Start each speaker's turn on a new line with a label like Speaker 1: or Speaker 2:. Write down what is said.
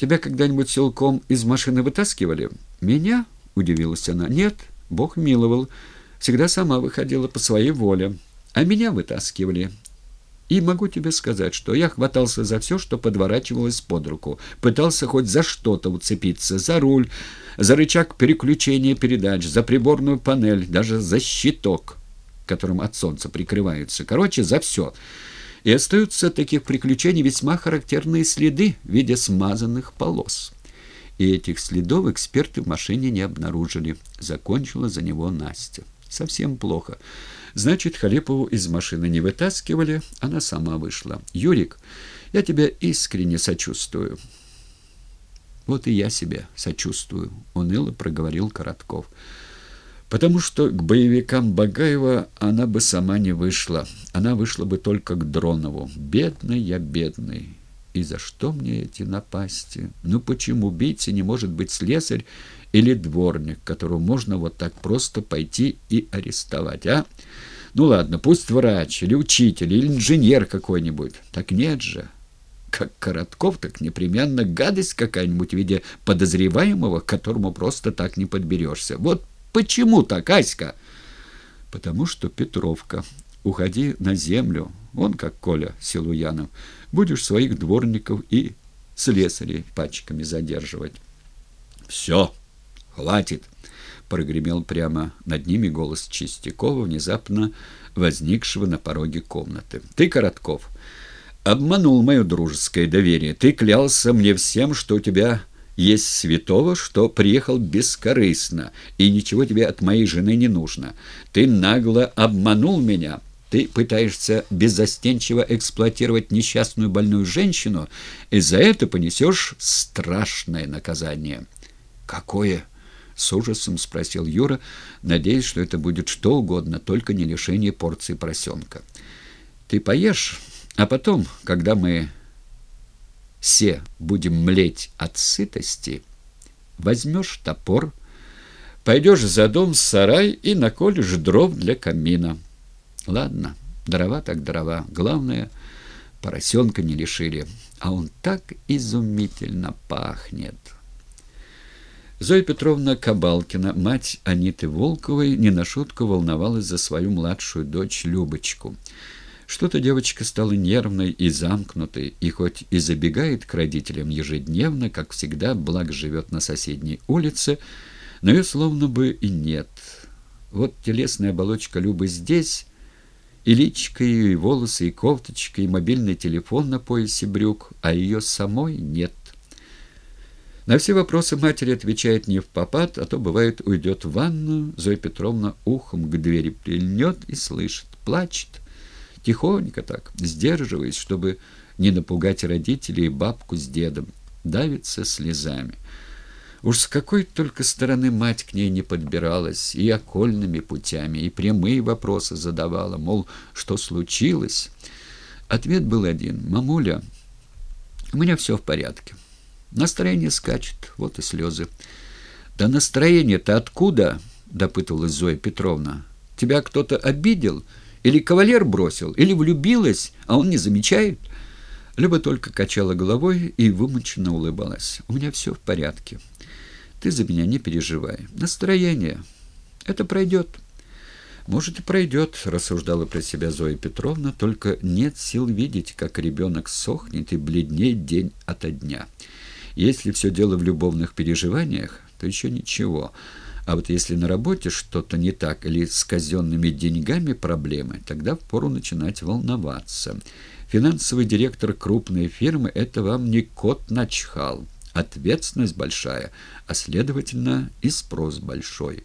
Speaker 1: Тебя когда-нибудь силком из машины вытаскивали? Меня? Удивилась она. Нет, Бог миловал. Всегда сама выходила по своей воле. А меня вытаскивали. И могу тебе сказать, что я хватался за все, что подворачивалось под руку. Пытался хоть за что-то уцепиться. За руль, за рычаг переключения передач, за приборную панель, даже за щиток, которым от солнца прикрываются. Короче, за все. И остаются таких приключений весьма характерные следы в виде смазанных полос. И этих следов эксперты в машине не обнаружили. Закончила за него Настя. Совсем плохо. Значит, Халипову из машины не вытаскивали, она сама вышла. «Юрик, я тебя искренне сочувствую». «Вот и я себе сочувствую», — уныло проговорил Коротков потому что к боевикам Багаева она бы сама не вышла. Она вышла бы только к Дронову. Бедный я, бедный. И за что мне эти напасти? Ну почему убийца не может быть слесарь или дворник, которого можно вот так просто пойти и арестовать, а? Ну ладно, пусть врач или учитель или инженер какой-нибудь. Так нет же. Как Коротков, так непременно гадость какая-нибудь в виде подозреваемого, к которому просто так не подберешься. Вот Почему так, Аська? Потому что Петровка. Уходи на землю. Он как Коля Силуянов. Будешь своих дворников и слесарей пачками задерживать. Все, хватит, прогремел прямо над ними голос Чистякова, внезапно возникшего на пороге комнаты. Ты, Коротков, обманул мое дружеское доверие. Ты клялся мне всем, что у тебя есть святого, что приехал бескорыстно, и ничего тебе от моей жены не нужно. Ты нагло обманул меня. Ты пытаешься беззастенчиво эксплуатировать несчастную больную женщину, и за это понесешь страшное наказание». «Какое?» — с ужасом спросил Юра, надеясь, что это будет что угодно, только не лишение порции поросенка. «Ты поешь, а потом, когда мы все будем млеть от сытости, возьмешь топор, пойдешь за дом, сарай и наколешь дров для камина. Ладно, дрова так дрова. Главное, поросенка не лишили, а он так изумительно пахнет». Зоя Петровна Кабалкина, мать Аниты Волковой, не на шутку волновалась за свою младшую дочь Любочку – что-то девочка стала нервной и замкнутой, и хоть и забегает к родителям ежедневно, как всегда, благо живет на соседней улице, но ее словно бы и нет. Вот телесная оболочка Любы здесь, и личка ее, и волосы, и кофточка, и мобильный телефон на поясе брюк, а ее самой нет. На все вопросы матери отвечает не в попад, а то, бывает, уйдет в ванну, Зоя Петровна ухом к двери прильнет и слышит, плачет, Тихонько так, сдерживаясь, чтобы не напугать родителей и бабку с дедом, давится слезами. Уж с какой только стороны мать к ней не подбиралась, и окольными путями, и прямые вопросы задавала, мол, что случилось? Ответ был один. «Мамуля, у меня все в порядке. Настроение скачет, вот и слезы». «Да настроение-то откуда?» — допытывалась Зоя Петровна. «Тебя кто-то обидел?» Или кавалер бросил, или влюбилась, а он не замечает. Люба только качала головой и вымученно улыбалась. «У меня все в порядке. Ты за меня не переживай. Настроение. Это пройдет». «Может, и пройдет», — рассуждала про себя Зоя Петровна, «только нет сил видеть, как ребенок сохнет и бледнеет день ото дня. Если все дело в любовных переживаниях, то еще ничего». А вот если на работе что-то не так или с казенными деньгами проблемы, тогда впору начинать волноваться. Финансовый директор крупной фирмы – это вам не кот начхал. Ответственность большая, а следовательно и спрос большой.